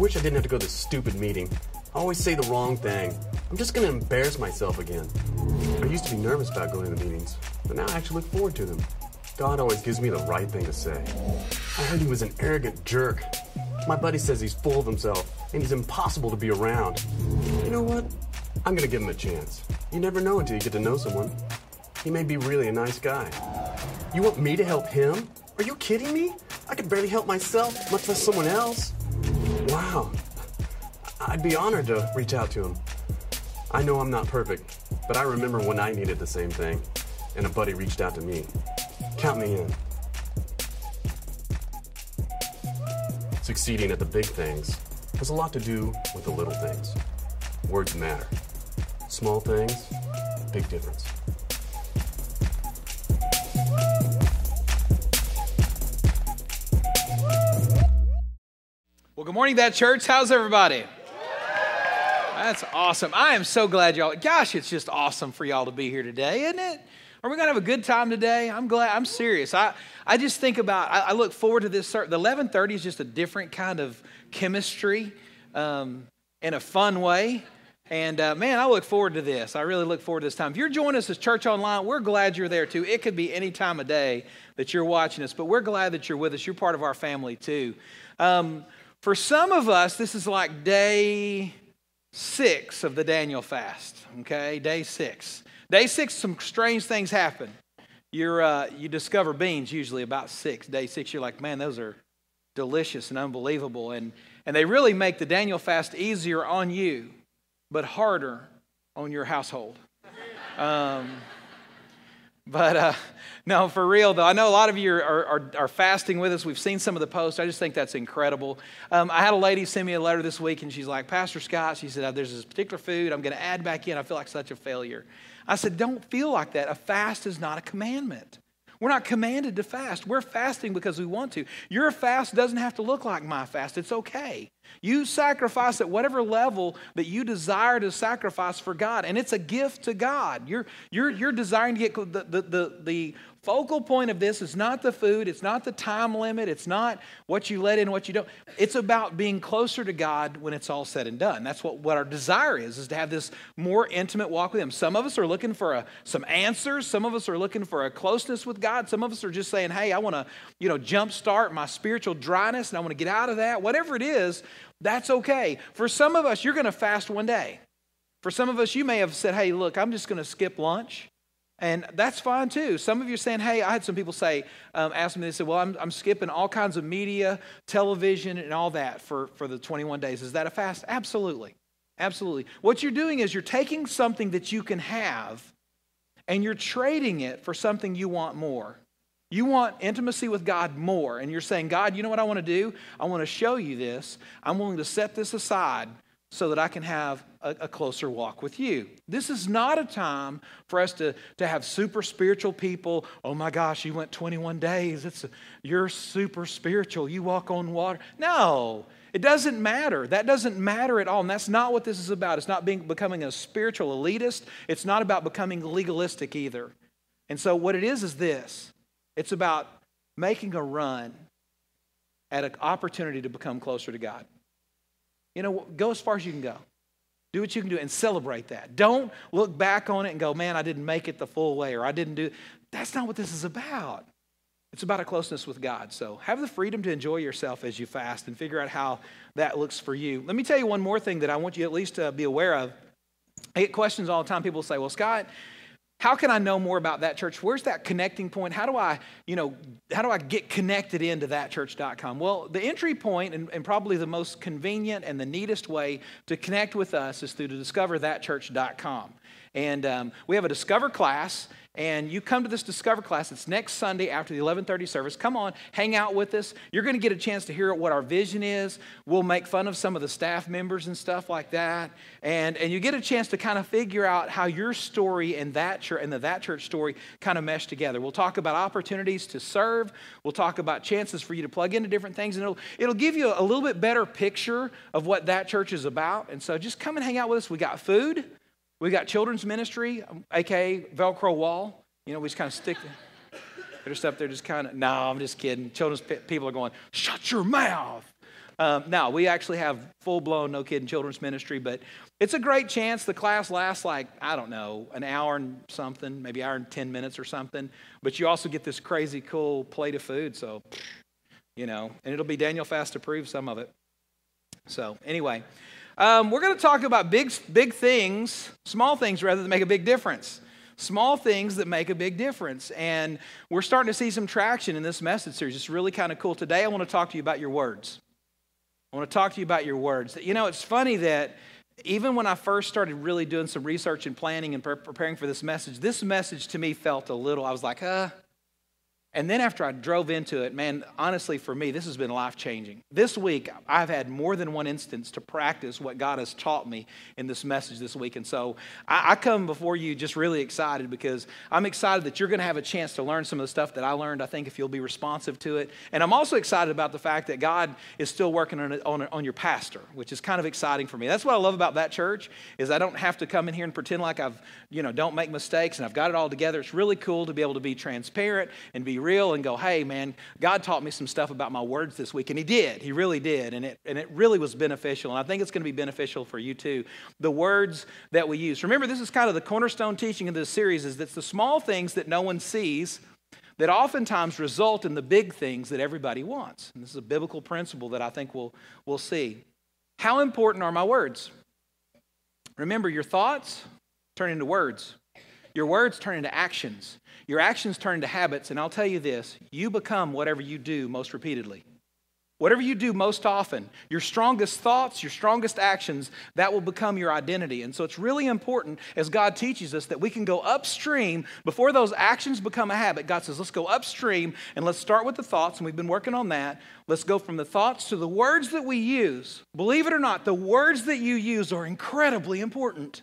wish I didn't have to go to this stupid meeting. I always say the wrong thing. I'm just gonna embarrass myself again. I used to be nervous about going to the meetings, but now I actually look forward to them. God always gives me the right thing to say. I heard he was an arrogant jerk. My buddy says he's full of himself and he's impossible to be around. You know what? I'm gonna give him a chance. You never know until you get to know someone. He may be really a nice guy. You want me to help him? Are you kidding me? I could barely help myself, much less someone else. Wow. I'd be honored to reach out to him. I know I'm not perfect, but I remember when I needed the same thing, and a buddy reached out to me. Count me in. Succeeding at the big things has a lot to do with the little things. Words matter. Small things, big difference. Well, good morning, that church. How's everybody? That's awesome. I am so glad y'all. Gosh, it's just awesome for y'all to be here today, isn't it? Are we gonna have a good time today? I'm glad. I'm serious. I, I just think about. I, I look forward to this. The 11:30 is just a different kind of chemistry, um, in a fun way. And uh, man, I look forward to this. I really look forward to this time. If you're joining us as Church Online, we're glad you're there too. It could be any time of day that you're watching us, but we're glad that you're with us. You're part of our family too. Um, for some of us, this is like day six of the Daniel fast, okay? Day six. Day six, some strange things happen. You're, uh, you discover beans usually about six. Day six, you're like, man, those are delicious and unbelievable. And, and they really make the Daniel fast easier on you, but harder on your household. Um, but uh, no, for real though, I know a lot of you are, are, are, fasting with us. We've seen some of the posts. I just think that's incredible. Um, I had a lady send me a letter this week, and she's like, Pastor Scott, she said, There's this particular food I'm going to add back in. I feel like such a failure. I said, Don't feel like that. A fast is not a commandment. We're not commanded to fast. We're fasting because we want to. Your fast doesn't have to look like my fast. It's okay. You sacrifice at whatever level that you desire to sacrifice for God, and it's a gift to God. You're, you're, you're desiring to get the, the, the, the focal point of this is not the food, it's not the time limit, it's not what you let in, what you don't. It's about being closer to God when it's all said and done. That's what, what our desire is, is to have this more intimate walk with Him. Some of us are looking for a, some answers, some of us are looking for a closeness with God, some of us are just saying, hey, I want to, you know, jumpstart my spiritual dryness and I want to get out of that. Whatever it is, that's okay. For some of us, you're going to fast one day. For some of us, you may have said, hey, look, I'm just going to skip lunch. And that's fine too. Some of you are saying, hey, I had some people say, um, ask me, they said, well, I'm, I'm skipping all kinds of media, television, and all that for, for the 21 days. Is that a fast? Absolutely. Absolutely. What you're doing is you're taking something that you can have and you're trading it for something you want more. You want intimacy with God more. And you're saying, God, you know what I want to do? I want to show you this. I'm willing to set this aside so that I can have a, a, closer walk with you. This is not a time for us to, to have super spiritual people. Oh my gosh, you went 21 days. It's a, you're super spiritual. You walk on water. No, it doesn't matter. That doesn't matter at all. And that's not what this is about. It's not being, becoming a spiritual elitist. It's not about becoming legalistic either. And so what it is is this it's about making a run at an opportunity to become closer to God. You know, go as far as you can go. Do what you can do and celebrate that. Don't look back on it and go, man, I didn't make it the full way or I didn't do. That's not what this is about. It's about a closeness with God. So have the freedom to enjoy yourself as you fast and figure out how that looks for you. Let me tell you one more thing that I want you at least to be aware of. I get questions all the time. People say, well, Scott, how can I know more about that church? Where's that connecting point? How do I, you know, how do I get connected into thatchurch.com? Well, the entry point and, and probably the most convenient and the neatest way to connect with us is through to discoverthatchurch.com. And um, we have a Discover class, and you come to this Discover class. It's next Sunday after the 11:30 service. Come on, hang out with us. You're going to get a chance to hear what our vision is. We'll make fun of some of the staff members and stuff like that, and and you get a chance to kind of figure out how your story and that church and the that church story kind of mesh together. We'll talk about opportunities to serve. We'll talk about chances for you to plug into different things, and it'll it'll give you a little bit better picture of what that church is about. And so just come and hang out with us. We got food. We got children's ministry, aka Velcro wall. You know, we just kind of stick. They're just up there, just kind of. No, I'm just kidding. Children's people are going, "Shut your mouth." Um, now, we actually have full blown no kid and children's ministry, but it's a great chance. The class lasts like, I don't know, an hour and something, maybe hour and 10 minutes or something. But you also get this crazy cool plate of food. So, you know, and it'll be Daniel Fast approved, some of it. So, anyway, um, we're going to talk about big, big things, small things rather than make a big difference. Small things that make a big difference. And we're starting to see some traction in this message series. It's really kind of cool. Today, I want to talk to you about your words. I want to talk to you about your words. You know, it's funny that even when I first started really doing some research and planning and preparing for this message, this message to me felt a little, I was like, uh, and then after I drove into it, man, honestly, for me, this has been life changing. This week, I've had more than one instance to practice what God has taught me in this message this week. And so I, I come before you just really excited because I'm excited that you're going to have a chance to learn some of the stuff that I learned, I think, if you'll be responsive to it. And I'm also excited about the fact that God is still working on, on, on your pastor, which is kind of exciting for me. That's what I love about that church is I don't have to come in here and pretend like I've, you know, don't make mistakes and I've got it all together. It's really cool to be able to be transparent and be real and go, hey, man, God taught me some stuff about my words this week. And He did. He really did. And it, and it really was beneficial. And I think it's going to be beneficial for you too. The words that we use. Remember, this is kind of the cornerstone teaching of this series is that the small things that no one sees that oftentimes result in the big things that everybody wants. And this is a biblical principle that I think we'll, we'll see. How important are my words? Remember, your thoughts turn into words. Your words turn into actions. Your actions turn into habits, and I'll tell you this you become whatever you do most repeatedly. Whatever you do most often, your strongest thoughts, your strongest actions, that will become your identity. And so it's really important as God teaches us that we can go upstream before those actions become a habit. God says, let's go upstream and let's start with the thoughts, and we've been working on that. Let's go from the thoughts to the words that we use. Believe it or not, the words that you use are incredibly important.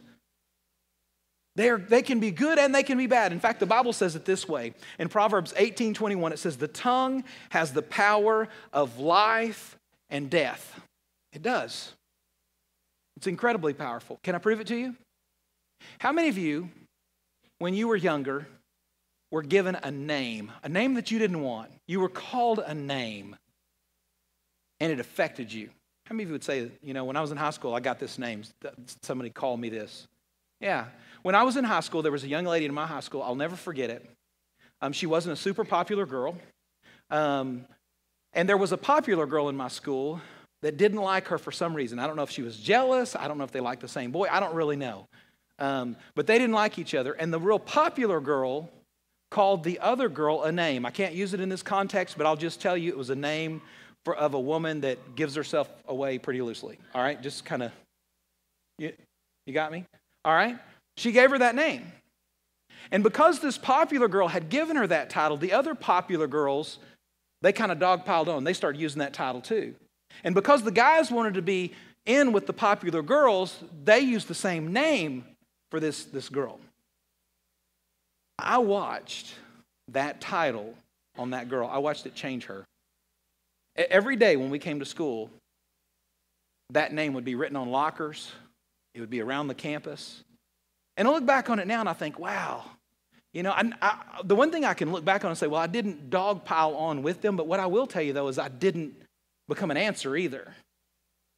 They're, they can be good and they can be bad. In fact, the Bible says it this way. In Proverbs 18 21, it says, The tongue has the power of life and death. It does. It's incredibly powerful. Can I prove it to you? How many of you, when you were younger, were given a name, a name that you didn't want? You were called a name and it affected you. How many of you would say, you know, when I was in high school, I got this name? Somebody called me this. Yeah. When I was in high school, there was a young lady in my high school, I'll never forget it. Um, she wasn't a super popular girl. Um, and there was a popular girl in my school that didn't like her for some reason. I don't know if she was jealous. I don't know if they liked the same boy. I don't really know. Um, but they didn't like each other. And the real popular girl called the other girl a name. I can't use it in this context, but I'll just tell you it was a name for, of a woman that gives herself away pretty loosely. All right? Just kind of, you, you got me? All right? She gave her that name. And because this popular girl had given her that title, the other popular girls, they kind of dogpiled on. They started using that title too. And because the guys wanted to be in with the popular girls, they used the same name for this, this girl. I watched that title on that girl, I watched it change her. Every day when we came to school, that name would be written on lockers, it would be around the campus. And I look back on it now and I think, wow. You know, I, I, the one thing I can look back on and say, well, I didn't dogpile on with them, but what I will tell you though is I didn't become an answer either,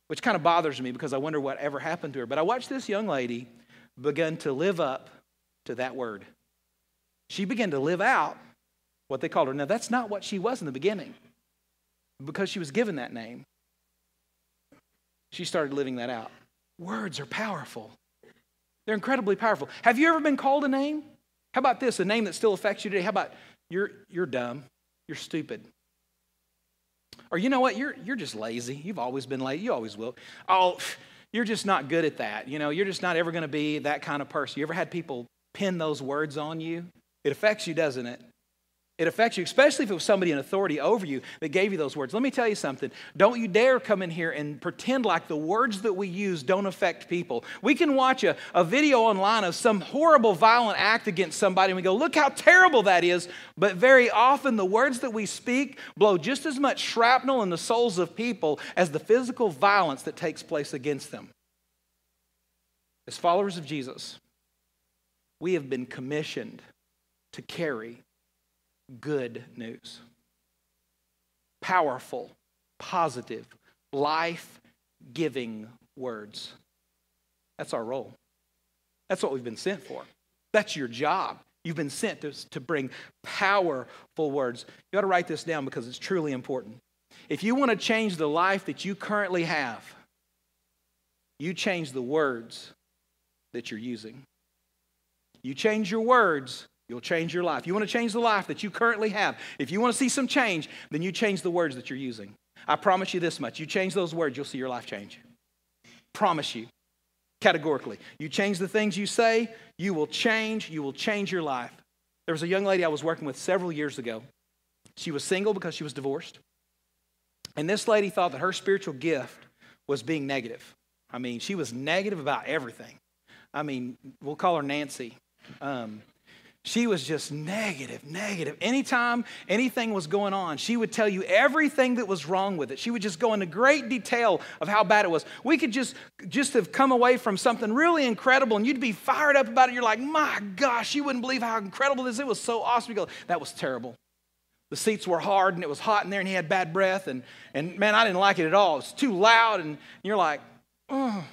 which kind of bothers me because I wonder what ever happened to her. But I watched this young lady begin to live up to that word. She began to live out what they called her. Now, that's not what she was in the beginning because she was given that name. She started living that out. Words are powerful. They're incredibly powerful. Have you ever been called a name? How about this? A name that still affects you today? How about you're, you're dumb, you're stupid? Or you know what? You're, you're just lazy. You've always been lazy. You always will. Oh, you're just not good at that. You know, you're just not ever going to be that kind of person. You ever had people pin those words on you? It affects you, doesn't it? It affects you, especially if it was somebody in authority over you that gave you those words. Let me tell you something. Don't you dare come in here and pretend like the words that we use don't affect people. We can watch a, a video online of some horrible violent act against somebody and we go, look how terrible that is. But very often the words that we speak blow just as much shrapnel in the souls of people as the physical violence that takes place against them. As followers of Jesus, we have been commissioned to carry good news. Powerful, positive, life giving words. That's our role. That's what we've been sent for. That's your job. You've been sent to, to bring powerful words. You ought to write this down because it's truly important. If you want to change the life that you currently have, you change the words that you're using. You change your words, you'll change your life. You want to change the life that you currently have. If you want to see some change, then you change the words that you're using. I promise you this much you change those words, you'll see your life change. Promise you, categorically. You change the things you say, you will change, you will change your life. There was a young lady I was working with several years ago. She was single because she was divorced. And this lady thought that her spiritual gift was being negative. I mean, she was negative about everything. I mean, we'll call her Nancy. Um, she was just negative, negative. Anytime anything was going on, she would tell you everything that was wrong with it. She would just go into great detail of how bad it was. We could just, just have come away from something really incredible and you'd be fired up about it. You're like, my gosh, you wouldn't believe how incredible this is. It was so awesome. You go, that was terrible. The seats were hard and it was hot in there and he had bad breath. And, and man, I didn't like it at all. It was too loud. And you're like, oh,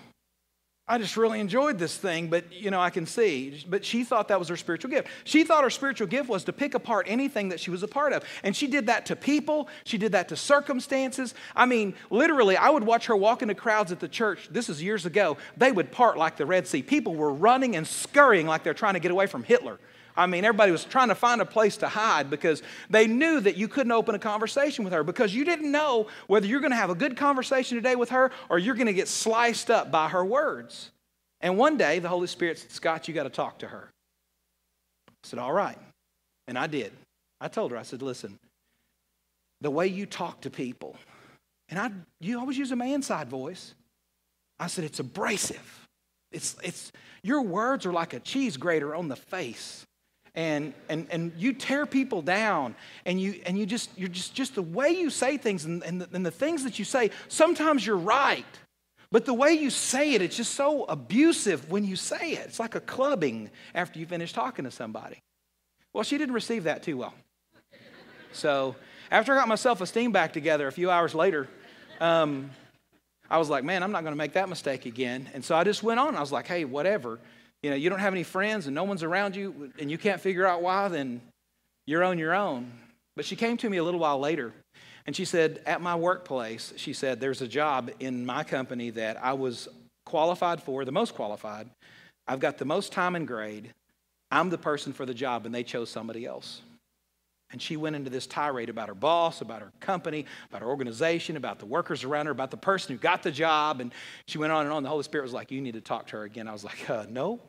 I just really enjoyed this thing, but you know, I can see. But she thought that was her spiritual gift. She thought her spiritual gift was to pick apart anything that she was a part of. And she did that to people, she did that to circumstances. I mean, literally, I would watch her walk into crowds at the church. This is years ago. They would part like the Red Sea. People were running and scurrying like they're trying to get away from Hitler. I mean, everybody was trying to find a place to hide because they knew that you couldn't open a conversation with her because you didn't know whether you're going to have a good conversation today with her or you're going to get sliced up by her words. And one day, the Holy Spirit said, Scott, you got to talk to her. I said, All right. And I did. I told her, I said, Listen, the way you talk to people, and I, you always use a man side voice. I said, It's abrasive. It's, it's, your words are like a cheese grater on the face and and and you tear people down and you and you just you're just just the way you say things and, and, the, and the things that you say sometimes you're right. But the way you say it it's just so abusive when you say it. It's like a clubbing after you finish talking to somebody. Well she didn't receive that too well. So after i got my self-esteem back together a few hours later um, i was like man i'm not going to make that mistake again. And so i just went on. I was like hey whatever you know, you don't have any friends and no one's around you and you can't figure out why, then you're on your own. But she came to me a little while later and she said, At my workplace, she said, there's a job in my company that I was qualified for, the most qualified. I've got the most time and grade. I'm the person for the job, and they chose somebody else. And she went into this tirade about her boss, about her company, about her organization, about the workers around her, about the person who got the job. And she went on and on. The Holy Spirit was like, You need to talk to her again. I was like, uh, No.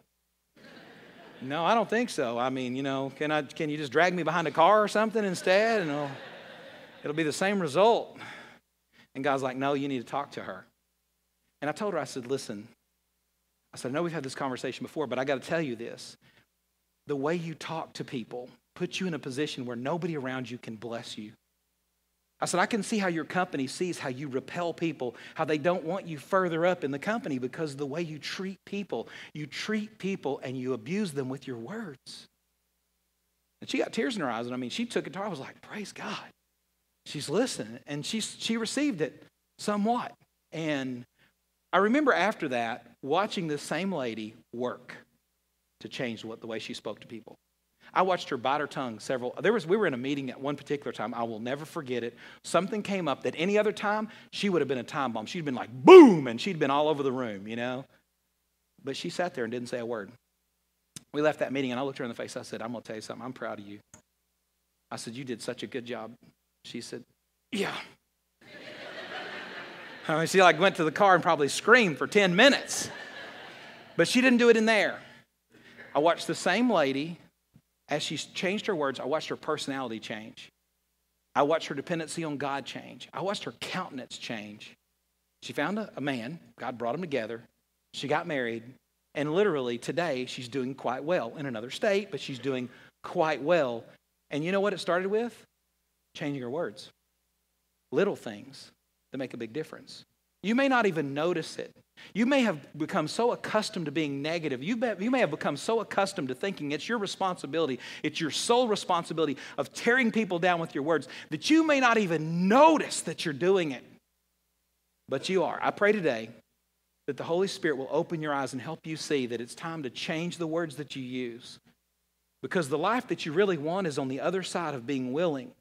No, I don't think so. I mean, you know, can, I, can you just drag me behind a car or something instead? And it'll, it'll be the same result. And God's like, No, you need to talk to her. And I told her, I said, Listen, I said, I know we've had this conversation before, but I got to tell you this. The way you talk to people, put you in a position where nobody around you can bless you. I said, I can see how your company sees how you repel people, how they don't want you further up in the company because of the way you treat people. You treat people and you abuse them with your words. And she got tears in her eyes, and I mean, she took it to her. I was like, praise God. She's listening, and she, she received it somewhat. And I remember after that watching this same lady work to change what, the way she spoke to people. I watched her bite her tongue several. There was we were in a meeting at one particular time. I will never forget it. Something came up that any other time she would have been a time bomb. She'd been like boom, and she'd been all over the room, you know. But she sat there and didn't say a word. We left that meeting, and I looked her in the face. I said, "I'm going to tell you something. I'm proud of you." I said, "You did such a good job." She said, "Yeah." I mean, she like went to the car and probably screamed for 10 minutes. But she didn't do it in there. I watched the same lady as she changed her words, I watched her personality change. I watched her dependency on God change. I watched her countenance change. She found a, a man, God brought them together. She got married, and literally today she's doing quite well in another state, but she's doing quite well. And you know what it started with? Changing her words. Little things that make a big difference. You may not even notice it. You may have become so accustomed to being negative. You, you may have become so accustomed to thinking it's your responsibility, it's your sole responsibility of tearing people down with your words that you may not even notice that you're doing it. but you are. I pray today that the Holy Spirit will open your eyes and help you see that it's time to change the words that you use. Because the life that you really want is on the other side of being willing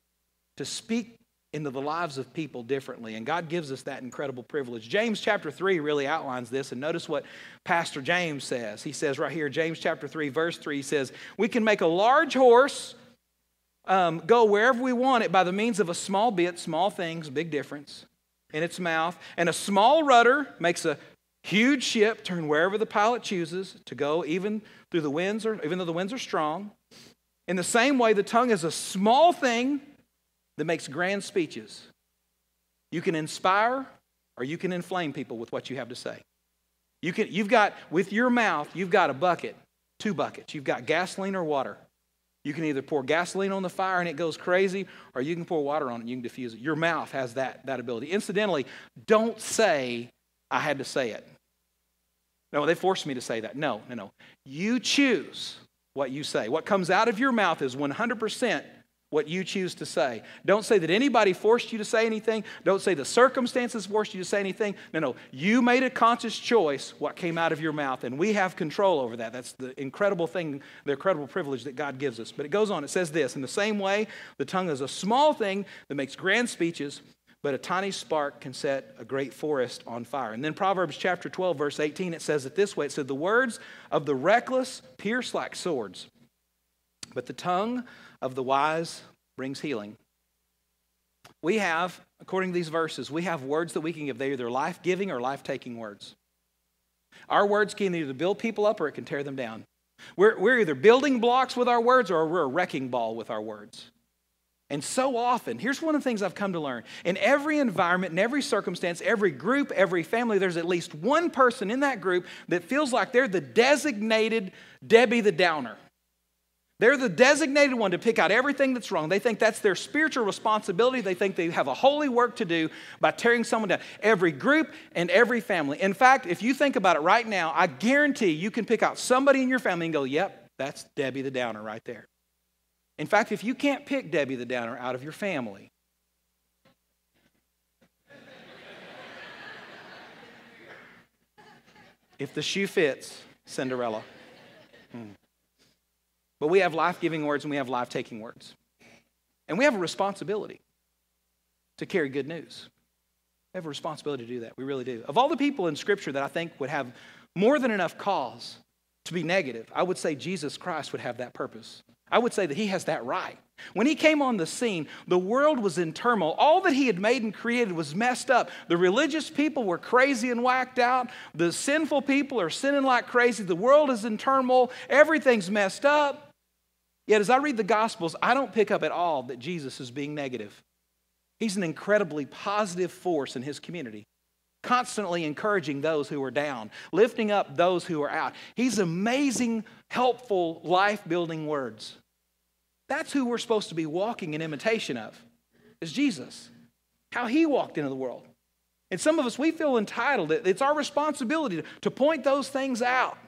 to speak into the lives of people differently. And God gives us that incredible privilege. James chapter 3 really outlines this. And notice what Pastor James says. He says right here, James chapter 3, verse 3 says, We can make a large horse um, go wherever we want it by the means of a small bit, small things, big difference, in its mouth. And a small rudder makes a huge ship turn wherever the pilot chooses to go, even through the winds, or even though the winds are strong. In the same way, the tongue is a small thing that makes grand speeches. You can inspire or you can inflame people with what you have to say. You can, you've got, with your mouth, you've got a bucket, two buckets. You've got gasoline or water. You can either pour gasoline on the fire and it goes crazy, or you can pour water on it and you can diffuse it. Your mouth has that, that ability. Incidentally, don't say, I had to say it. No, they forced me to say that. No, no, no. You choose what you say. What comes out of your mouth is 100% what you choose to say. Don't say that anybody forced you to say anything. Don't say the circumstances forced you to say anything. No, no. You made a conscious choice what came out of your mouth, and we have control over that. That's the incredible thing, the incredible privilege that God gives us. But it goes on, it says this In the same way, the tongue is a small thing that makes grand speeches, but a tiny spark can set a great forest on fire. And then Proverbs chapter 12, verse 18, it says it this way it said, The words of the reckless pierce like swords, but the tongue of the wise brings healing. We have, according to these verses, we have words that we can give. They're either life giving or life taking words. Our words can either build people up or it can tear them down. We're, we're either building blocks with our words or we're a wrecking ball with our words. And so often, here's one of the things I've come to learn. In every environment, in every circumstance, every group, every family, there's at least one person in that group that feels like they're the designated Debbie the Downer. They're the designated one to pick out everything that's wrong. They think that's their spiritual responsibility. They think they have a holy work to do by tearing someone down. Every group and every family. In fact, if you think about it right now, I guarantee you can pick out somebody in your family and go, yep, that's Debbie the Downer right there. In fact, if you can't pick Debbie the Downer out of your family, if the shoe fits, Cinderella. Hmm. But we have life giving words and we have life taking words. And we have a responsibility to carry good news. We have a responsibility to do that. We really do. Of all the people in Scripture that I think would have more than enough cause to be negative, I would say Jesus Christ would have that purpose. I would say that he has that right. When he came on the scene, the world was in turmoil. All that he had made and created was messed up. The religious people were crazy and whacked out. The sinful people are sinning like crazy. The world is in turmoil. Everything's messed up. Yet, as I read the Gospels, I don't pick up at all that Jesus is being negative. He's an incredibly positive force in his community, constantly encouraging those who are down, lifting up those who are out. He's amazing, helpful, life building words. That's who we're supposed to be walking in imitation of, is Jesus. How he walked into the world. And some of us, we feel entitled. It's our responsibility to point those things out.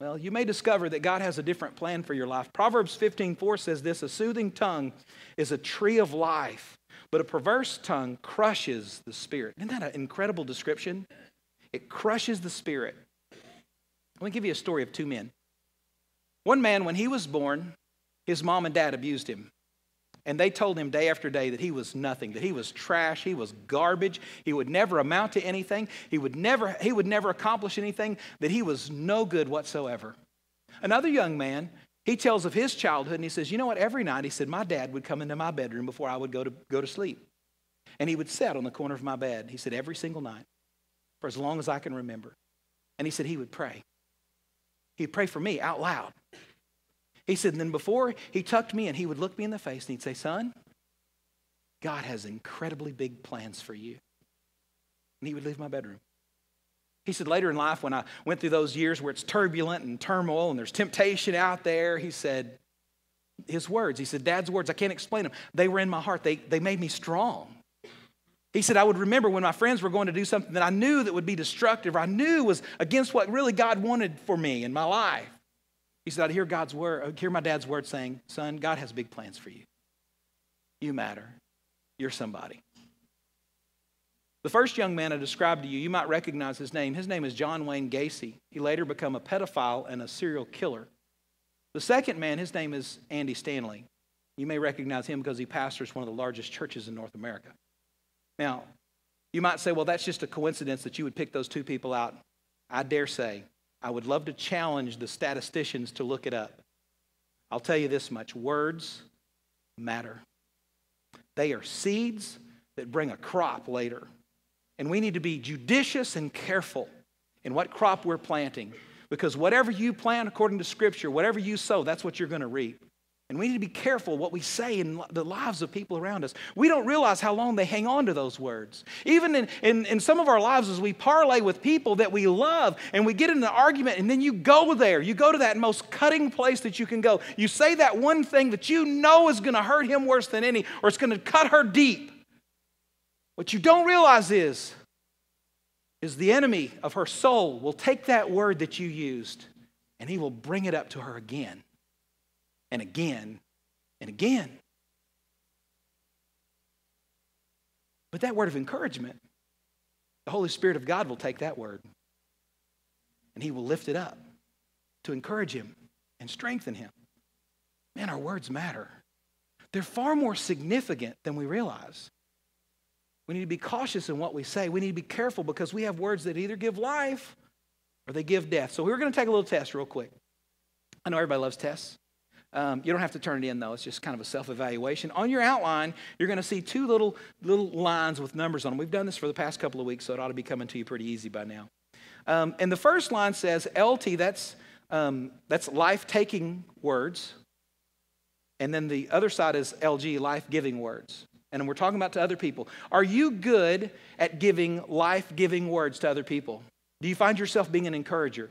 Well, you may discover that God has a different plan for your life. Proverbs 15:4 says this, a soothing tongue is a tree of life, but a perverse tongue crushes the spirit. Isn't that an incredible description? It crushes the spirit. Let me give you a story of two men. One man, when he was born, his mom and dad abused him. And they told him day after day that he was nothing, that he was trash, he was garbage, he would never amount to anything, he would never, he would never accomplish anything, that he was no good whatsoever. Another young man, he tells of his childhood and he says, You know what? Every night, he said, my dad would come into my bedroom before I would go to, go to sleep. And he would sit on the corner of my bed. He said, Every single night, for as long as I can remember. And he said, He would pray. He'd pray for me out loud. He said, and then before he tucked me in, he would look me in the face and he'd say, Son, God has incredibly big plans for you. And he would leave my bedroom. He said later in life, when I went through those years where it's turbulent and turmoil and there's temptation out there, he said, his words, he said, Dad's words, I can't explain them. They were in my heart, they, they made me strong. He said, I would remember when my friends were going to do something that I knew that would be destructive, I knew was against what really God wanted for me in my life. He said, I'd hear God's word, hear my dad's word saying, Son, God has big plans for you. You matter. You're somebody. The first young man I described to you, you might recognize his name. His name is John Wayne Gacy. He later became a pedophile and a serial killer. The second man, his name is Andy Stanley. You may recognize him because he pastors one of the largest churches in North America. Now, you might say, well, that's just a coincidence that you would pick those two people out. I dare say, I would love to challenge the statisticians to look it up. I'll tell you this much words matter. They are seeds that bring a crop later. And we need to be judicious and careful in what crop we're planting. Because whatever you plant according to Scripture, whatever you sow, that's what you're going to reap. And we need to be careful what we say in the lives of people around us. We don't realize how long they hang on to those words. Even in, in, in, some of our lives, as we parlay with people that we love and we get in an argument, and then you go there, you go to that most cutting place that you can go. You say that one thing that you know is going to hurt him worse than any, or it's going to cut her deep. What you don't realize is, is the enemy of her soul will take that word that you used and he will bring it up to her again and again and again. But that word of encouragement, the Holy Spirit of God will take that word and He will lift it up to encourage him and strengthen him. Man, our words matter. They're far more significant than we realize. We need to be cautious in what we say. We need to be careful because we have words that either give life or they give death. So we're going to take a little test real quick. I know everybody loves tests. Um, you don't have to turn it in though. It's just kind of a self-evaluation. On your outline, you're going to see two little little lines with numbers on them. We've done this for the past couple of weeks, so it ought to be coming to you pretty easy by now. Um, and the first line says LT. That's um, that's life-taking words. And then the other side is LG, life-giving words. And we're talking about to other people. Are you good at giving life-giving words to other people? Do you find yourself being an encourager?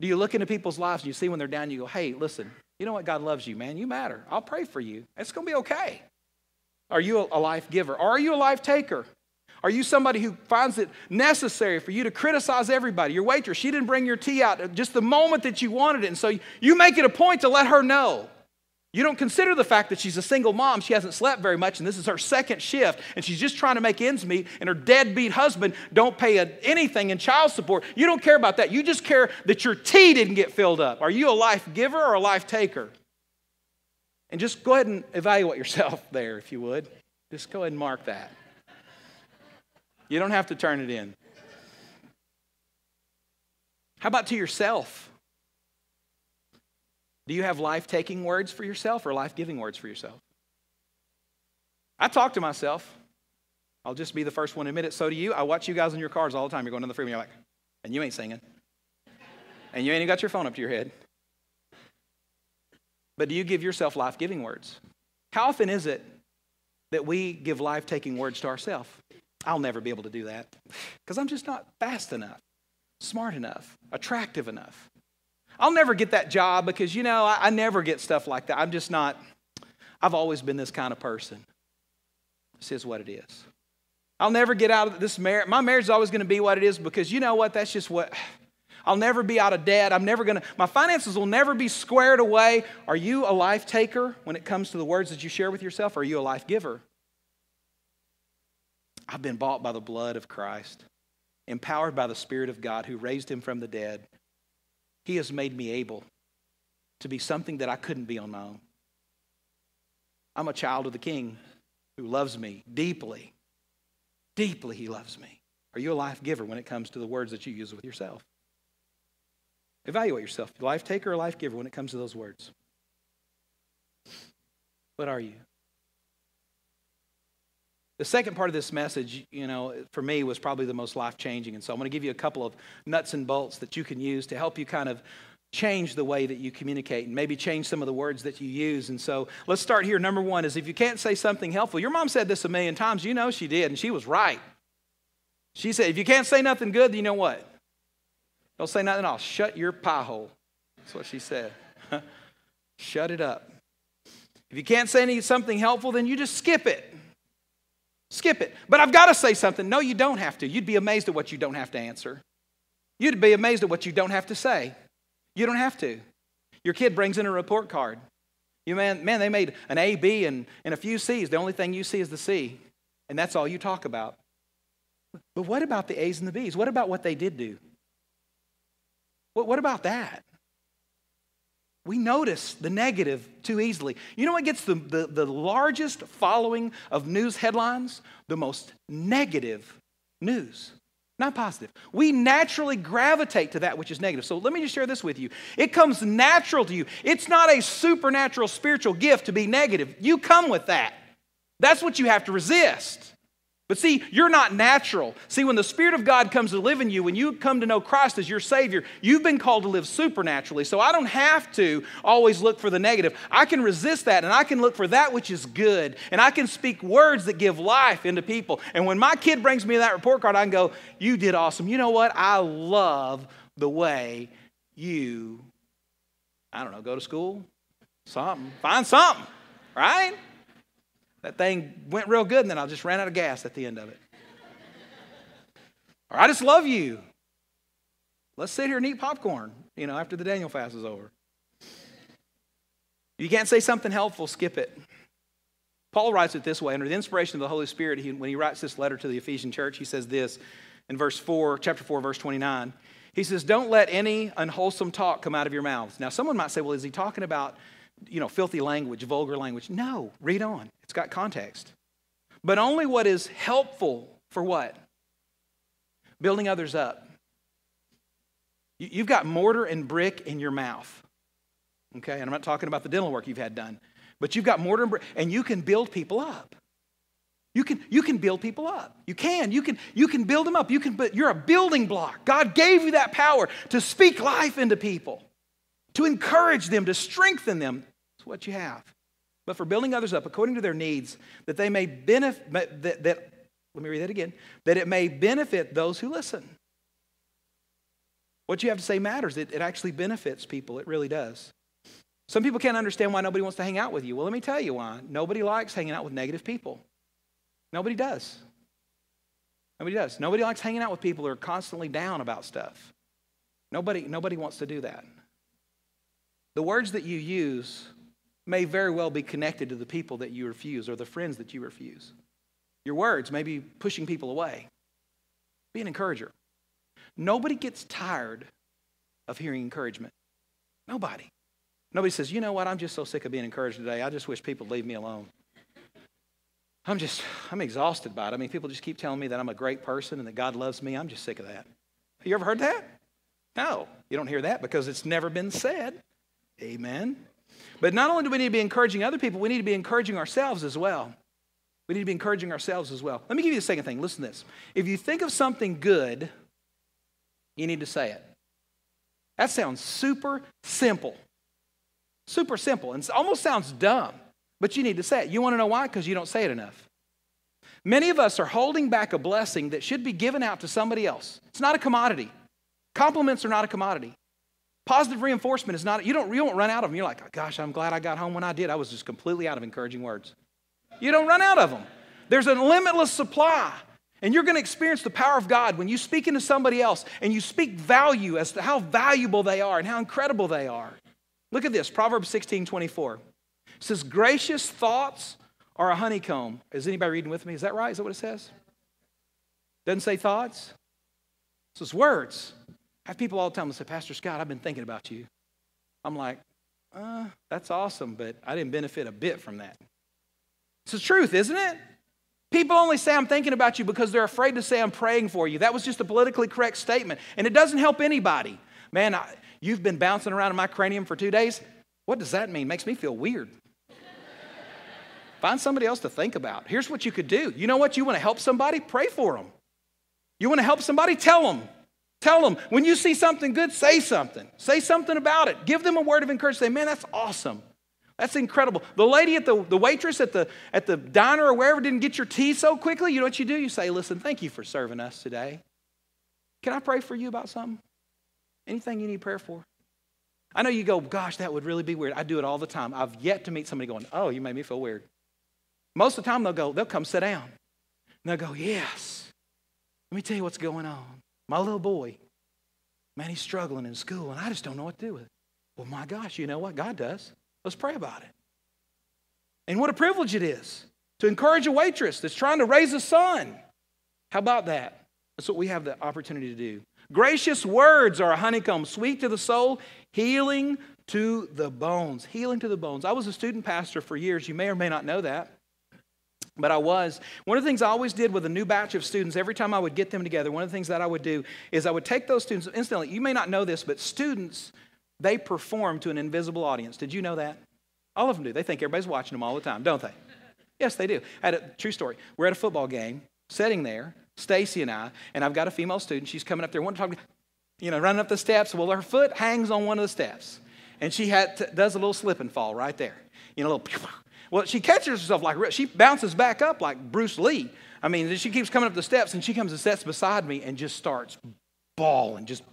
Do you look into people's lives and you see when they're down, you go, hey, listen, you know what? God loves you, man. You matter. I'll pray for you. It's going to be okay. Are you a life giver? Or are you a life taker? Are you somebody who finds it necessary for you to criticize everybody? Your waitress, she didn't bring your tea out just the moment that you wanted it. And so you make it a point to let her know. You don't consider the fact that she's a single mom, she hasn't slept very much, and this is her second shift, and she's just trying to make ends meet, and her deadbeat husband don't pay a, anything in child support. You don't care about that. You just care that your tea didn't get filled up. Are you a life giver or a life taker? And just go ahead and evaluate yourself there, if you would. Just go ahead and mark that. You don't have to turn it in. How about to yourself? Do you have life taking words for yourself or life giving words for yourself? I talk to myself. I'll just be the first one to admit it. So do you. I watch you guys in your cars all the time. You're going down the freeway, you're like, and you ain't singing. And you ain't even got your phone up to your head. But do you give yourself life giving words? How often is it that we give life taking words to ourselves? I'll never be able to do that because I'm just not fast enough, smart enough, attractive enough. I'll never get that job because, you know, I, I never get stuff like that. I'm just not, I've always been this kind of person. This is what it is. I'll never get out of this marriage. My marriage is always going to be what it is because you know what? That's just what. I'll never be out of debt. I'm never going to, my finances will never be squared away. Are you a life taker when it comes to the words that you share with yourself? Are you a life giver? I've been bought by the blood of Christ, empowered by the Spirit of God who raised him from the dead. He has made me able to be something that I couldn't be on my own. I'm a child of the King who loves me deeply. Deeply, He loves me. Are you a life giver when it comes to the words that you use with yourself? Evaluate yourself. Life taker or life giver when it comes to those words? What are you? The second part of this message, you know, for me was probably the most life changing. And so I'm going to give you a couple of nuts and bolts that you can use to help you kind of change the way that you communicate and maybe change some of the words that you use. And so let's start here. Number one is if you can't say something helpful, your mom said this a million times. You know she did, and she was right. She said, if you can't say nothing good, then you know what? Don't say nothing, I'll shut your pie hole. That's what she said. shut it up. If you can't say something helpful, then you just skip it. Skip it. But I've got to say something. No, you don't have to. You'd be amazed at what you don't have to answer. You'd be amazed at what you don't have to say. You don't have to. Your kid brings in a report card. You man, man, they made an A, B, and, and a few C's. The only thing you see is the C. And that's all you talk about. But what about the A's and the B's? What about what they did do? What, what about that? We notice the negative too easily. You know what gets the, the, the largest following of news headlines? The most negative news, not positive. We naturally gravitate to that which is negative. So let me just share this with you. It comes natural to you. It's not a supernatural spiritual gift to be negative. You come with that. That's what you have to resist. But see, you're not natural. See, when the Spirit of God comes to live in you, when you come to know Christ as your Savior, you've been called to live supernaturally. So I don't have to always look for the negative. I can resist that and I can look for that which is good. And I can speak words that give life into people. And when my kid brings me that report card, I can go, You did awesome. You know what? I love the way you, I don't know, go to school, something, find something, right? That thing went real good, and then I just ran out of gas at the end of it. or I just love you. Let's sit here and eat popcorn, you know, after the Daniel fast is over. You can't say something helpful, skip it. Paul writes it this way under the inspiration of the Holy Spirit. He, when he writes this letter to the Ephesian church, he says this in verse 4, chapter 4, verse 29. He says, Don't let any unwholesome talk come out of your mouths. Now, someone might say, Well, is he talking about you know, filthy language, vulgar language. No, read on. It's got context. But only what is helpful for what? Building others up. You've got mortar and brick in your mouth. Okay, and I'm not talking about the dental work you've had done, but you've got mortar and brick, and you can build people up. You can, you can build people up. You can. You can, you can build them up. You can, but you're a building block. God gave you that power to speak life into people to encourage them, to strengthen them. That's what you have. But for building others up according to their needs, that they may benefit, that, that, let me read that again, that it may benefit those who listen. What you have to say matters. It, it actually benefits people. It really does. Some people can't understand why nobody wants to hang out with you. Well, let me tell you why. Nobody likes hanging out with negative people. Nobody does. Nobody does. Nobody likes hanging out with people who are constantly down about stuff. Nobody, nobody wants to do that. The words that you use may very well be connected to the people that you refuse or the friends that you refuse. Your words may be pushing people away. Be an encourager. Nobody gets tired of hearing encouragement. Nobody. Nobody says, you know what, I'm just so sick of being encouraged today. I just wish people leave me alone. I'm just, I'm exhausted by it. I mean, people just keep telling me that I'm a great person and that God loves me. I'm just sick of that. Have you ever heard that? No, you don't hear that because it's never been said. Amen. But not only do we need to be encouraging other people, we need to be encouraging ourselves as well. We need to be encouraging ourselves as well. Let me give you the second thing. Listen to this. If you think of something good, you need to say it. That sounds super simple. Super simple. And it almost sounds dumb, but you need to say it. You want to know why? Because you don't say it enough. Many of us are holding back a blessing that should be given out to somebody else. It's not a commodity. Compliments are not a commodity. Positive reinforcement is not, you don't, you don't run out of them. You're like, oh, gosh, I'm glad I got home when I did. I was just completely out of encouraging words. You don't run out of them. There's a limitless supply. And you're going to experience the power of God when you speak into somebody else and you speak value as to how valuable they are and how incredible they are. Look at this Proverbs 16 24. It says, Gracious thoughts are a honeycomb. Is anybody reading with me? Is that right? Is that what it says? Doesn't say thoughts? It says words. Have people all the time that say, Pastor Scott, I've been thinking about you. I'm like, uh, that's awesome, but I didn't benefit a bit from that. It's the truth, isn't it? People only say I'm thinking about you because they're afraid to say I'm praying for you. That was just a politically correct statement, and it doesn't help anybody. Man, I, you've been bouncing around in my cranium for two days. What does that mean? Makes me feel weird. Find somebody else to think about. Here's what you could do. You know what? You want to help somebody? Pray for them. You want to help somebody? Tell them. Tell them when you see something good, say something. Say something about it. Give them a word of encouragement. Say, man, that's awesome. That's incredible. The lady at the, the waitress at the, at the diner or wherever didn't get your tea so quickly. You know what you do? You say, listen, thank you for serving us today. Can I pray for you about something? Anything you need prayer for? I know you go, gosh, that would really be weird. I do it all the time. I've yet to meet somebody going, oh, you made me feel weird. Most of the time they'll go, they'll come sit down. And they'll go, yes. Let me tell you what's going on. My little boy, man, he's struggling in school, and I just don't know what to do with it. Well, my gosh, you know what? God does. Let's pray about it. And what a privilege it is to encourage a waitress that's trying to raise a son. How about that? That's what we have the opportunity to do. Gracious words are a honeycomb, sweet to the soul, healing to the bones. Healing to the bones. I was a student pastor for years. You may or may not know that. But I was. One of the things I always did with a new batch of students, every time I would get them together, one of the things that I would do is I would take those students, instantly, you may not know this, but students, they perform to an invisible audience. Did you know that? All of them do. They think everybody's watching them all the time, don't they? Yes, they do. I had a true story. We're at a football game, sitting there, Stacy and I, and I've got a female student. She's coming up there, wanting to talk, you know, running up the steps. Well, her foot hangs on one of the steps, and she had to, does a little slip and fall right there. You know, a little. Well, she catches herself like she bounces back up like Bruce Lee. I mean, she keeps coming up the steps, and she comes and sits beside me and just starts bawling, just.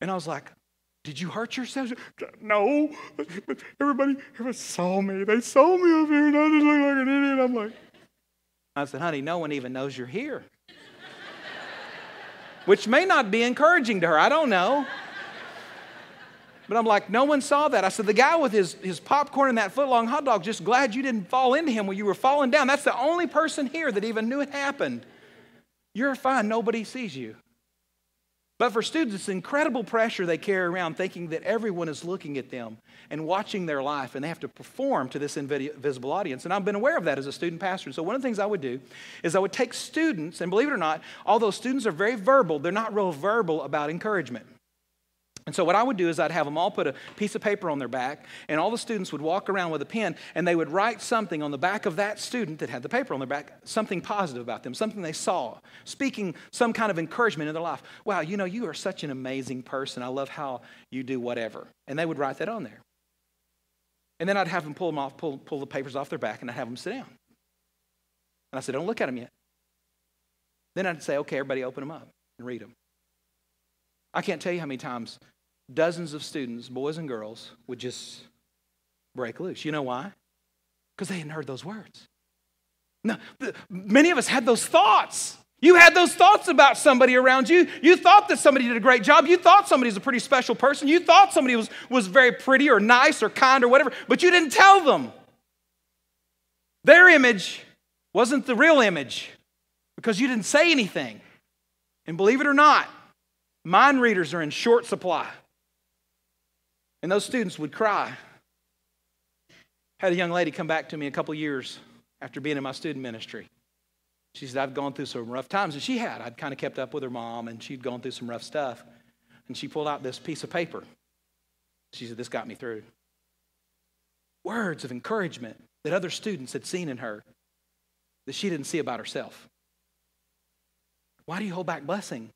And I was like, did you hurt yourself? No. Everybody, everybody saw me. They saw me up here and I just look like an idiot. I'm like, I said, honey, no one even knows you're here. Which may not be encouraging to her. I don't know. But I'm like, no one saw that. I said, the guy with his, his popcorn and that foot long hot dog, just glad you didn't fall into him when you were falling down. That's the only person here that even knew it happened. You're fine. Nobody sees you. But for students, it's incredible pressure they carry around thinking that everyone is looking at them and watching their life, and they have to perform to this invisible audience. And I've been aware of that as a student pastor. And so, one of the things I would do is I would take students, and believe it or not, although students are very verbal, they're not real verbal about encouragement. And so, what I would do is I'd have them all put a piece of paper on their back, and all the students would walk around with a pen, and they would write something on the back of that student that had the paper on their back, something positive about them, something they saw, speaking some kind of encouragement in their life. Wow, you know, you are such an amazing person. I love how you do whatever. And they would write that on there. And then I'd have them pull them off, pull, pull the papers off their back, and I'd have them sit down. And I said, Don't look at them yet. Then I'd say, Okay, everybody open them up and read them. I can't tell you how many times dozens of students, boys and girls, would just break loose. You know why? Because they hadn't heard those words. No, many of us had those thoughts. You had those thoughts about somebody around you. You thought that somebody did a great job. You thought somebody was a pretty special person. You thought somebody was, was very pretty or nice or kind or whatever, but you didn't tell them. Their image wasn't the real image because you didn't say anything. And believe it or not, mind readers are in short supply. And those students would cry. Had a young lady come back to me a couple years after being in my student ministry. She said, I've gone through some rough times. And she had. I'd kind of kept up with her mom, and she'd gone through some rough stuff. And she pulled out this piece of paper. She said, This got me through. Words of encouragement that other students had seen in her that she didn't see about herself. Why do you hold back blessing?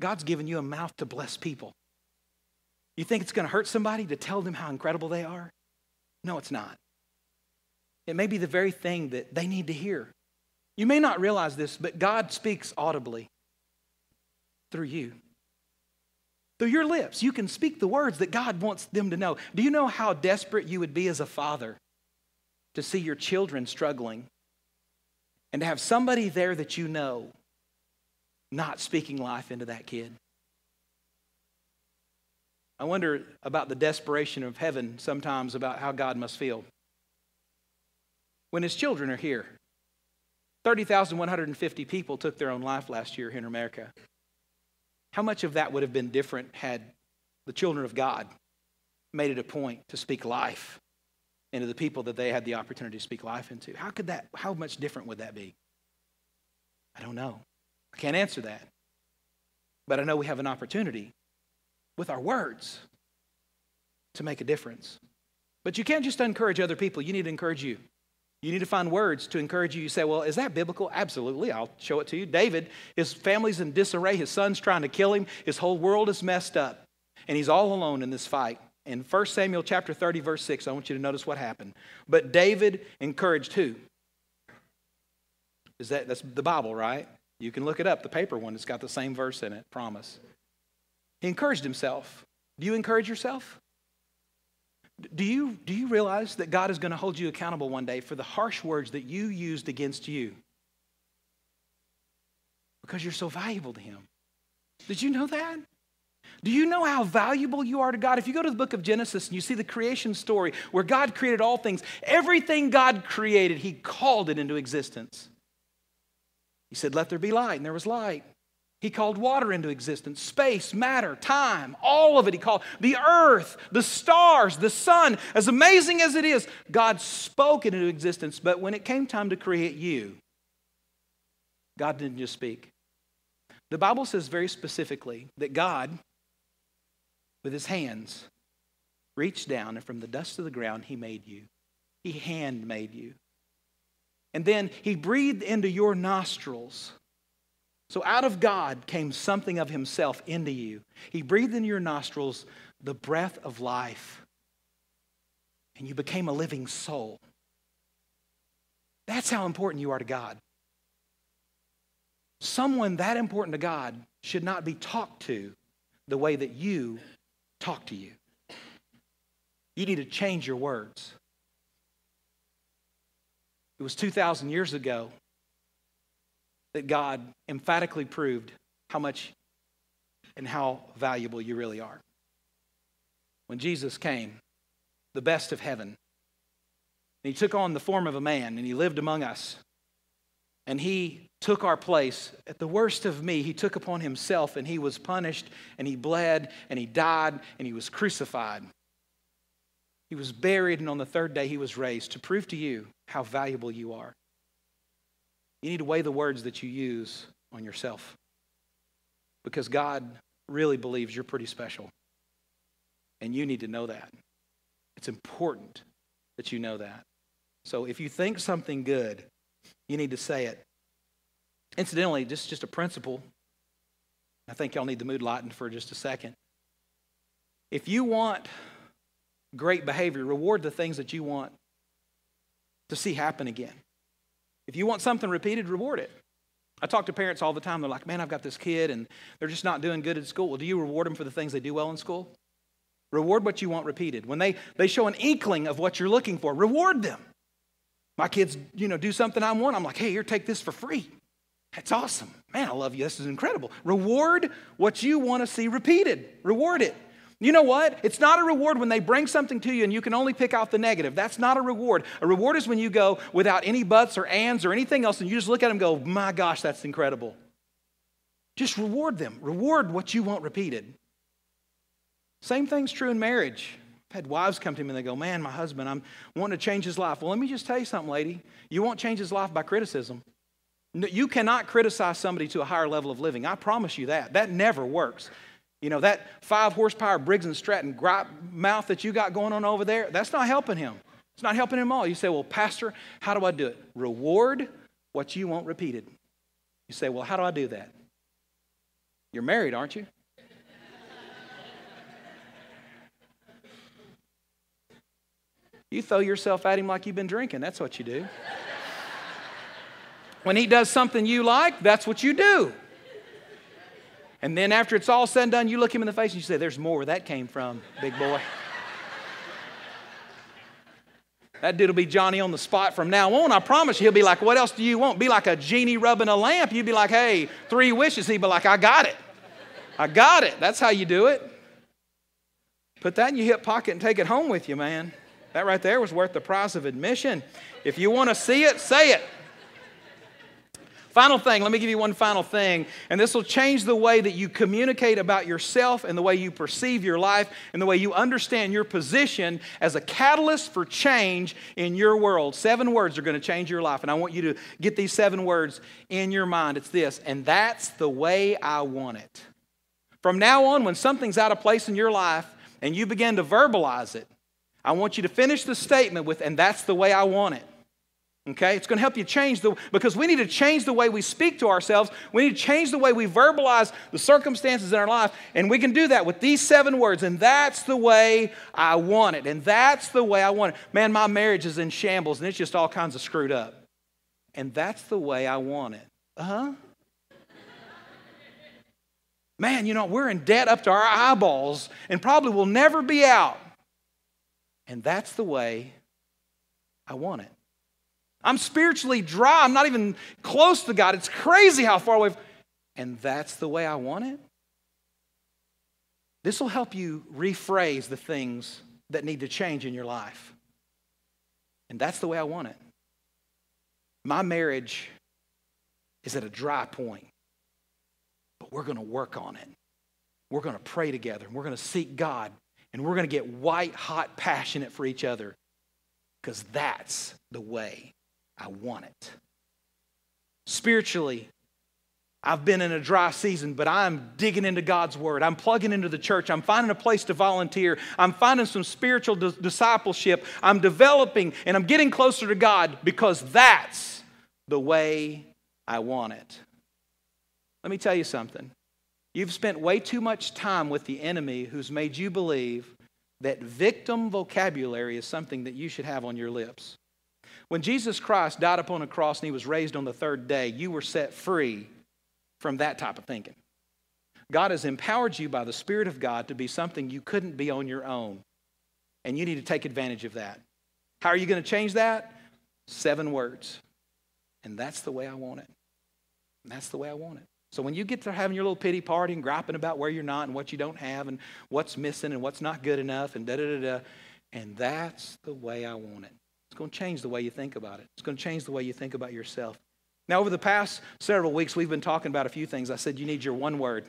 God's given you a mouth to bless people. You think it's going to hurt somebody to tell them how incredible they are? No, it's not. It may be the very thing that they need to hear. You may not realize this, but God speaks audibly through you. Through your lips, you can speak the words that God wants them to know. Do you know how desperate you would be as a father to see your children struggling and to have somebody there that you know not speaking life into that kid? I wonder about the desperation of heaven sometimes about how God must feel. When his children are here, 30,150 people took their own life last year here in America. How much of that would have been different had the children of God made it a point to speak life into the people that they had the opportunity to speak life into? How could that, how much different would that be? I don't know. I can't answer that. But I know we have an opportunity with our words to make a difference. But you can't just encourage other people, you need to encourage you. You need to find words to encourage you. You say, Well, is that biblical? Absolutely. I'll show it to you. David, his family's in disarray. His son's trying to kill him. His whole world is messed up. And he's all alone in this fight. In 1 Samuel chapter 30, verse 6, I want you to notice what happened. But David encouraged who? Is that that's the Bible, right? You can look it up, the paper one. It's got the same verse in it, promise. He encouraged himself. Do you encourage yourself? Do you, do you realize that God is going to hold you accountable one day for the harsh words that you used against you? Because you're so valuable to Him. Did you know that? Do you know how valuable you are to God? If you go to the book of Genesis and you see the creation story where God created all things, everything God created, He called it into existence. He said, Let there be light, and there was light. He called water into existence, space, matter, time, all of it. He called the earth, the stars, the sun. As amazing as it is, God spoke it into existence. But when it came time to create you, God didn't just speak. The Bible says very specifically that God, with his hands, reached down and from the dust of the ground, he made you. He hand made you. And then he breathed into your nostrils so out of God came something of himself into you. He breathed into your nostrils the breath of life, and you became a living soul. That's how important you are to God. Someone that important to God should not be talked to the way that you talk to you. You need to change your words. It was 2,000 years ago that God emphatically proved how much and how valuable you really are. When Jesus came, the best of heaven, he took on the form of a man and he lived among us. And he took our place. At the worst of me, he took upon himself and he was punished and he bled and he died and he was crucified. He was buried and on the third day he was raised to prove to you how valuable you are. You need to weigh the words that you use on yourself because God really believes you're pretty special. And you need to know that. It's important that you know that. So if you think something good, you need to say it. Incidentally, just, just a principle. I think y'all need the mood lightened for just a second. If you want great behavior, reward the things that you want to see happen again. If you want something repeated, reward it. I talk to parents all the time. They're like, man, I've got this kid and they're just not doing good at school. Well, do you reward them for the things they do well in school? Reward what you want repeated. When they, they show an inkling of what you're looking for, reward them. My kids, you know, do something I want. I'm like, hey, here, take this for free. That's awesome. Man, I love you. This is incredible. Reward what you want to see repeated. Reward it. You know what? It's not a reward when they bring something to you and you can only pick out the negative. That's not a reward. A reward is when you go without any buts or ands or anything else and you just look at them and go, my gosh, that's incredible. Just reward them. Reward what you want repeated. Same thing's true in marriage. I've had wives come to me and they go, Man, my husband, I'm wanting to change his life. Well, let me just tell you something, lady. You won't change his life by criticism. You cannot criticize somebody to a higher level of living. I promise you that. That never works. You know, that five horsepower Briggs and Stratton gripe mouth that you got going on over there, that's not helping him. It's not helping him all. You say, well, Pastor, how do I do it? Reward what you want repeated. You say, well, how do I do that? You're married, aren't you? You throw yourself at him like you've been drinking. That's what you do. when he does something you like, that's what you do. And then after it's all said and done, you look him in the face and you say, There's more where that came from, big boy. that dude'll be Johnny on the spot from now on. I promise you, he'll be like, What else do you want? Be like a genie rubbing a lamp. You'd be like, Hey, three wishes. He'd be like, I got it. I got it. That's how you do it. Put that in your hip pocket and take it home with you, man. That right there was worth the price of admission. If you want to see it, say it. Final thing, let me give you one final thing, and this will change the way that you communicate about yourself and the way you perceive your life and the way you understand your position as a catalyst for change in your world. Seven words are going to change your life, and I want you to get these seven words in your mind. It's this, and that's the way I want it. From now on, when something's out of place in your life and you begin to verbalize it, I want you to finish the statement with, and that's the way I want it. Okay? It's going to help you change the, because we need to change the way we speak to ourselves. We need to change the way we verbalize the circumstances in our life. And we can do that with these seven words. And that's the way I want it. And that's the way I want it. Man, my marriage is in shambles and it's just all kinds of screwed up. And that's the way I want it. Uh huh. Man, you know, we're in debt up to our eyeballs and probably will never be out. And that's the way I want it. I'm spiritually dry. I'm not even close to God. It's crazy how far away. And that's the way I want it. This will help you rephrase the things that need to change in your life. And that's the way I want it. My marriage is at a dry point. But we're going to work on it. We're going to pray together. and We're going to seek God. And we're going to get white hot passionate for each other because that's the way I want it. Spiritually, I've been in a dry season, but I'm digging into God's word. I'm plugging into the church. I'm finding a place to volunteer. I'm finding some spiritual di- discipleship. I'm developing and I'm getting closer to God because that's the way I want it. Let me tell you something. You've spent way too much time with the enemy who's made you believe that victim vocabulary is something that you should have on your lips. When Jesus Christ died upon a cross and he was raised on the third day, you were set free from that type of thinking. God has empowered you by the Spirit of God to be something you couldn't be on your own. And you need to take advantage of that. How are you going to change that? Seven words. And that's the way I want it. And that's the way I want it. So when you get to having your little pity party and griping about where you're not and what you don't have and what's missing and what's not good enough and da da da da, and that's the way I want it. Going to change the way you think about it. It's going to change the way you think about yourself. Now, over the past several weeks, we've been talking about a few things. I said you need your one word.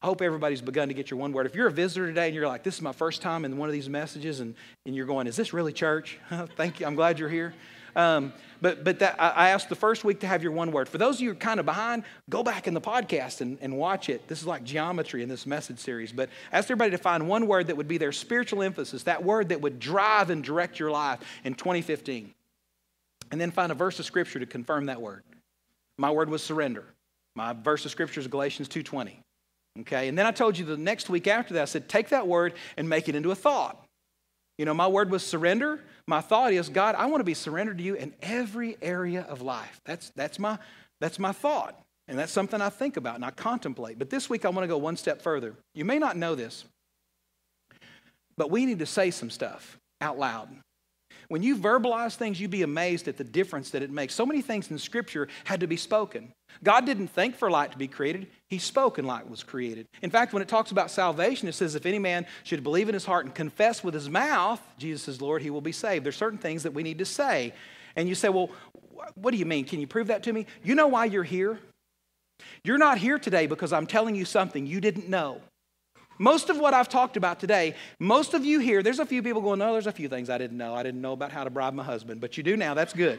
I hope everybody's begun to get your one word. If you're a visitor today and you're like, this is my first time in one of these messages, and, and you're going, is this really church? Thank you. I'm glad you're here. Um, but but that, I asked the first week to have your one word. For those of you who are kind of behind, go back in the podcast and, and watch it. This is like geometry in this message series. But I asked everybody to find one word that would be their spiritual emphasis, that word that would drive and direct your life in 2015. And then find a verse of scripture to confirm that word. My word was surrender. My verse of scripture is Galatians 2:20. Okay, and then I told you the next week after that, I said, take that word and make it into a thought. You know, my word was surrender. My thought is, God, I want to be surrendered to you in every area of life. That's, that's, my, that's my thought. And that's something I think about and I contemplate. But this week I want to go one step further. You may not know this, but we need to say some stuff out loud. When you verbalize things, you'd be amazed at the difference that it makes. So many things in Scripture had to be spoken. God didn't think for light to be created, He spoke and light was created. In fact, when it talks about salvation, it says, If any man should believe in his heart and confess with his mouth Jesus is Lord, he will be saved. There's certain things that we need to say. And you say, Well, what do you mean? Can you prove that to me? You know why you're here? You're not here today because I'm telling you something you didn't know. Most of what I've talked about today, most of you here, there's a few people going, no, there's a few things I didn't know. I didn't know about how to bribe my husband, but you do now. That's good.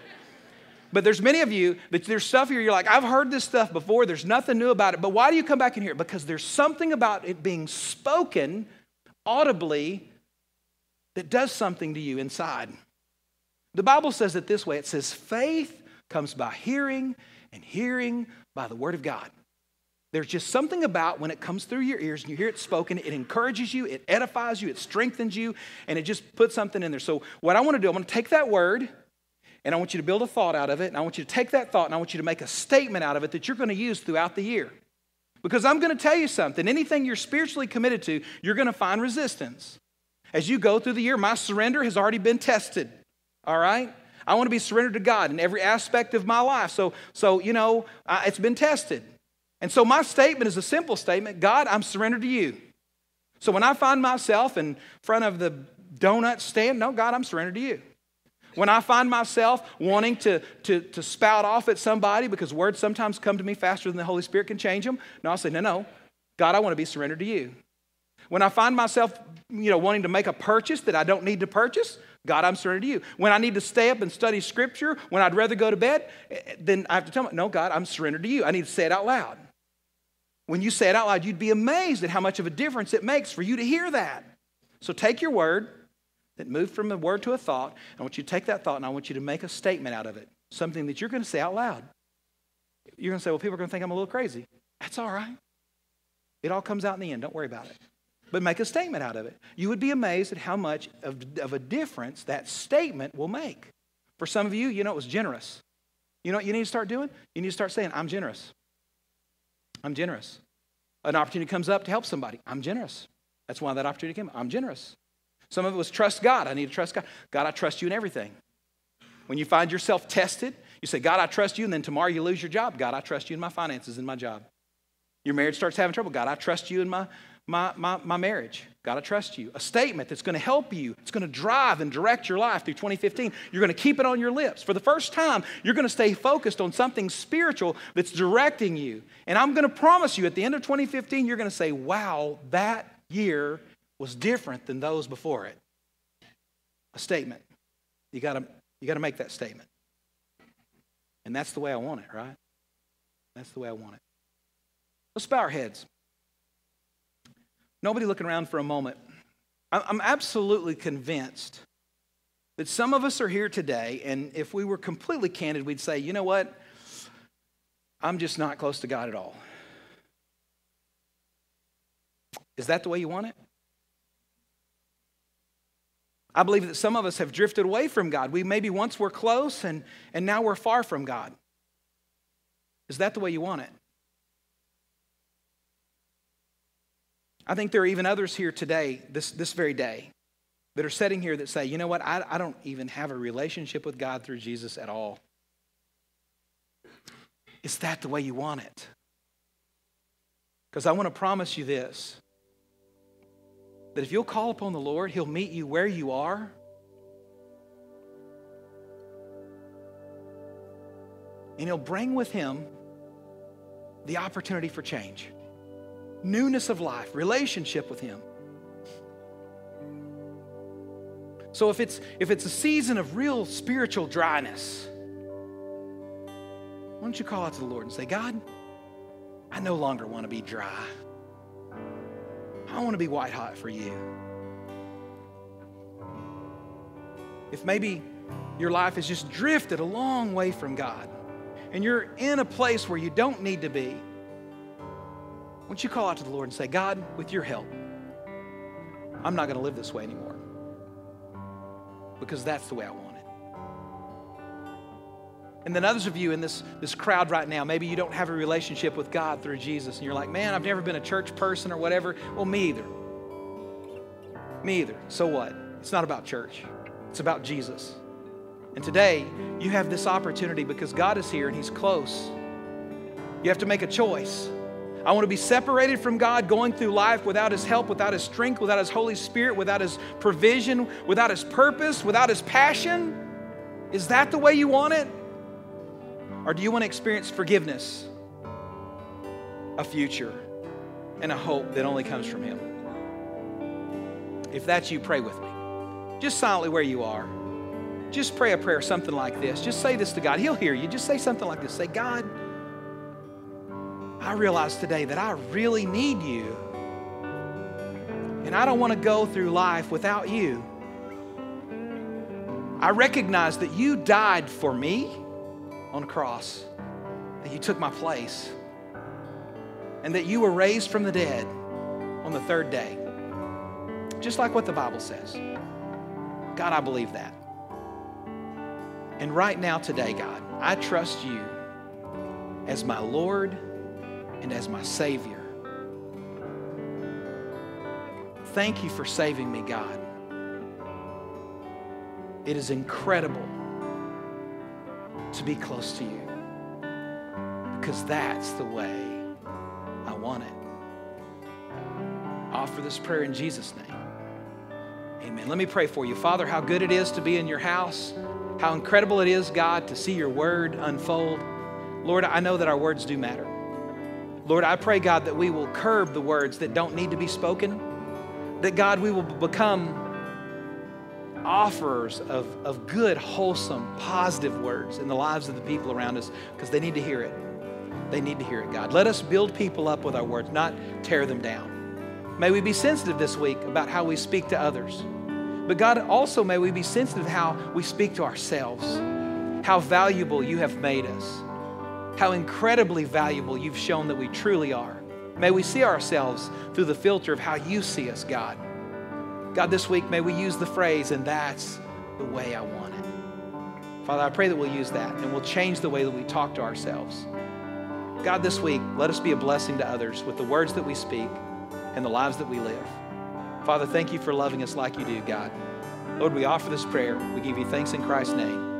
But there's many of you that there's stuff here, you're like, I've heard this stuff before. There's nothing new about it. But why do you come back in here? Because there's something about it being spoken audibly that does something to you inside. The Bible says it this way it says, faith comes by hearing, and hearing by the Word of God. There's just something about when it comes through your ears and you hear it spoken, it encourages you, it edifies you, it strengthens you, and it just puts something in there. So, what I want to do, I'm going to take that word and I want you to build a thought out of it, and I want you to take that thought and I want you to make a statement out of it that you're going to use throughout the year. Because I'm going to tell you something anything you're spiritually committed to, you're going to find resistance. As you go through the year, my surrender has already been tested. All right? I want to be surrendered to God in every aspect of my life. So, so you know, it's been tested. And so my statement is a simple statement God, I'm surrendered to you. So when I find myself in front of the donut stand, no, God, I'm surrendered to you. When I find myself wanting to, to, to spout off at somebody because words sometimes come to me faster than the Holy Spirit can change them, no, I'll say, no, no, God, I want to be surrendered to you. When I find myself, you know, wanting to make a purchase that I don't need to purchase, God, I'm surrendered to you. When I need to stay up and study scripture, when I'd rather go to bed, eh, then I have to tell myself, no, God, I'm surrendered to you. I need to say it out loud. When you say it out loud, you'd be amazed at how much of a difference it makes for you to hear that. So take your word that moved from a word to a thought. I want you to take that thought and I want you to make a statement out of it, something that you're going to say out loud. You're going to say, well, people are going to think I'm a little crazy. That's all right. It all comes out in the end. Don't worry about it. But make a statement out of it. You would be amazed at how much of, of a difference that statement will make. For some of you, you know, it was generous. You know what you need to start doing? You need to start saying, I'm generous. I'm generous. An opportunity comes up to help somebody. I'm generous. That's why that opportunity came. I'm generous. Some of it was trust God. I need to trust God. God, I trust you in everything. When you find yourself tested, you say, God, I trust you, and then tomorrow you lose your job. God, I trust you in my finances and my job. Your marriage starts having trouble. God, I trust you in my, my, my, my marriage. Got to trust you. A statement that's going to help you. It's going to drive and direct your life through 2015. You're going to keep it on your lips. For the first time, you're going to stay focused on something spiritual that's directing you. And I'm going to promise you at the end of 2015, you're going to say, wow, that year was different than those before it. A statement. You got to you got to make that statement. And that's the way I want it, right? That's the way I want it. Let's bow our heads. Nobody looking around for a moment. I'm absolutely convinced that some of us are here today, and if we were completely candid, we'd say, you know what? I'm just not close to God at all. Is that the way you want it? I believe that some of us have drifted away from God. We maybe once were close and, and now we're far from God. Is that the way you want it? I think there are even others here today, this, this very day, that are sitting here that say, you know what, I, I don't even have a relationship with God through Jesus at all. Is that the way you want it? Because I want to promise you this that if you'll call upon the Lord, He'll meet you where you are. And He'll bring with Him the opportunity for change newness of life, relationship with Him. So if it's if it's a season of real spiritual dryness, why don't you call out to the Lord and say, God, I no longer want to be dry. I want to be white hot for you. If maybe your life has just drifted a long way from God and you're in a place where you don't need to be, don't you call out to the Lord and say, God, with your help, I'm not going to live this way anymore because that's the way I want it. And then others of you in this, this crowd right now, maybe you don't have a relationship with God through Jesus, and you're like, man, I've never been a church person or whatever. Well, me either. Me either. So what? It's not about church, it's about Jesus. And today, you have this opportunity because God is here and He's close. You have to make a choice. I want to be separated from God, going through life without His help, without His strength, without His Holy Spirit, without His provision, without His purpose, without His passion. Is that the way you want it? Or do you want to experience forgiveness, a future, and a hope that only comes from Him? If that's you, pray with me. Just silently where you are. Just pray a prayer, something like this. Just say this to God. He'll hear you. Just say something like this. Say, God, I realize today that I really need you. And I don't want to go through life without you. I recognize that you died for me on a cross, that you took my place, and that you were raised from the dead on the third day. Just like what the Bible says. God, I believe that. And right now, today, God, I trust you as my Lord and as my Savior. Thank you for saving me, God. It is incredible to be close to you because that's the way I want it. I offer this prayer in Jesus' name. Amen. Let me pray for you. Father, how good it is to be in your house. How incredible it is, God, to see your word unfold. Lord, I know that our words do matter. Lord, I pray, God, that we will curb the words that don't need to be spoken, that, God, we will become offerers of, of good, wholesome, positive words in the lives of the people around us because they need to hear it. They need to hear it, God. Let us build people up with our words, not tear them down. May we be sensitive this week about how we speak to others. But God, also may we be sensitive how we speak to ourselves, how valuable you have made us how incredibly valuable you've shown that we truly are. May we see ourselves through the filter of how you see us, God. God, this week, may we use the phrase, and that's the way I want it. Father, I pray that we'll use that and we'll change the way that we talk to ourselves. God, this week, let us be a blessing to others with the words that we speak and the lives that we live. Father, thank you for loving us like you do, God. Lord, we offer this prayer. We give you thanks in Christ's name.